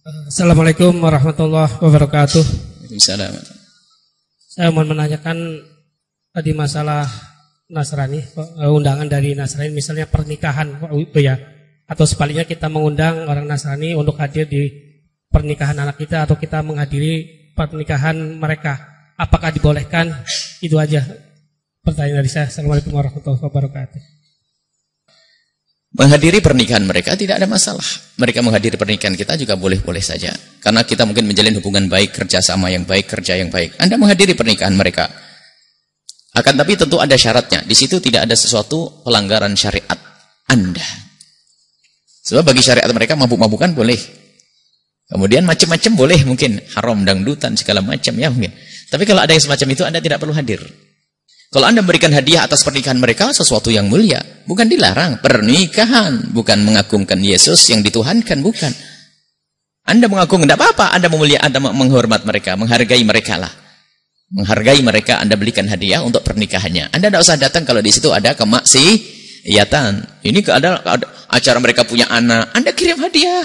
Assalamualaikum warahmatullahi wabarakatuh. Waalaikumsalam. Saya mau menanyakan tadi masalah Nasrani, eh, undangan dari Nasrani, misalnya pernikahan, itu ya, atau sebaliknya kita mengundang orang Nasrani untuk hadir di pernikahan anak kita atau kita menghadiri pernikahan mereka. Apakah dibolehkan? Itu aja pertanyaan dari saya. Assalamualaikum warahmatullahi wabarakatuh. Menghadiri pernikahan mereka tidak ada masalah. Mereka menghadiri pernikahan kita juga boleh-boleh saja. Karena kita mungkin menjalin hubungan baik, kerjasama yang baik, kerja yang baik. Anda menghadiri pernikahan mereka. Akan tapi tentu ada syaratnya. Di situ tidak ada sesuatu pelanggaran syariat Anda. Sebab bagi syariat mereka mabuk-mabukan boleh. Kemudian macam-macam boleh mungkin. Haram, dangdutan, segala macam ya mungkin. Tapi kalau ada yang semacam itu Anda tidak perlu hadir. Kalau Anda memberikan hadiah atas pernikahan mereka, sesuatu yang mulia. Bukan dilarang. Pernikahan. Bukan mengagungkan Yesus yang dituhankan. Bukan. Anda mengagungkan, tidak apa-apa. Anda memulia, Anda menghormat mereka. Menghargai mereka lah. Menghargai mereka, Anda belikan hadiah untuk pernikahannya. Anda tidak usah datang kalau di situ ada kemaksiatan. Ini ada, acara mereka punya anak. Anda kirim hadiah.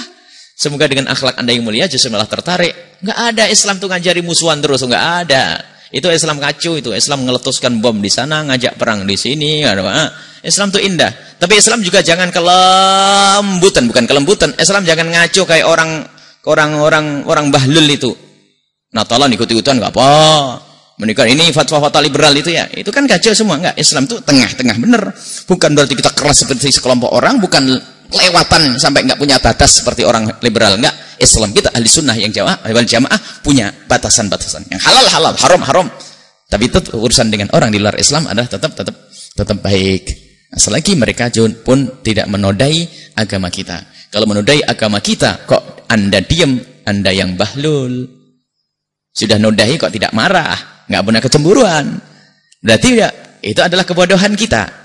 Semoga dengan akhlak Anda yang mulia justru malah tertarik. Enggak ada Islam tuh ngajari musuhan terus, enggak ada. Itu Islam kacau itu. Islam ngeletuskan bom di sana, ngajak perang di sini. Islam itu indah. Tapi Islam juga jangan kelembutan, bukan kelembutan. Islam jangan ngaco kayak orang orang-orang orang bahlul itu. Natalan ikut-ikutan nggak apa. Menikah ini fatwa-fatwa liberal itu ya. Itu kan kacau semua enggak. Islam itu tengah-tengah bener. Bukan berarti kita keras seperti sekelompok orang, bukan kelewatan sampai enggak punya batas seperti orang liberal enggak. Islam kita ahli sunnah yang jamaah, wal jamaah punya batasan-batasan. Yang halal halal, haram haram. Tapi itu urusan dengan orang di luar Islam adalah tetap tetap tetap baik. Selagi mereka pun tidak menodai agama kita. Kalau menodai agama kita, kok anda diam, Anda yang bahlul. Sudah nodai kok tidak marah, nggak punya kecemburuan. Berarti ya, itu adalah kebodohan kita.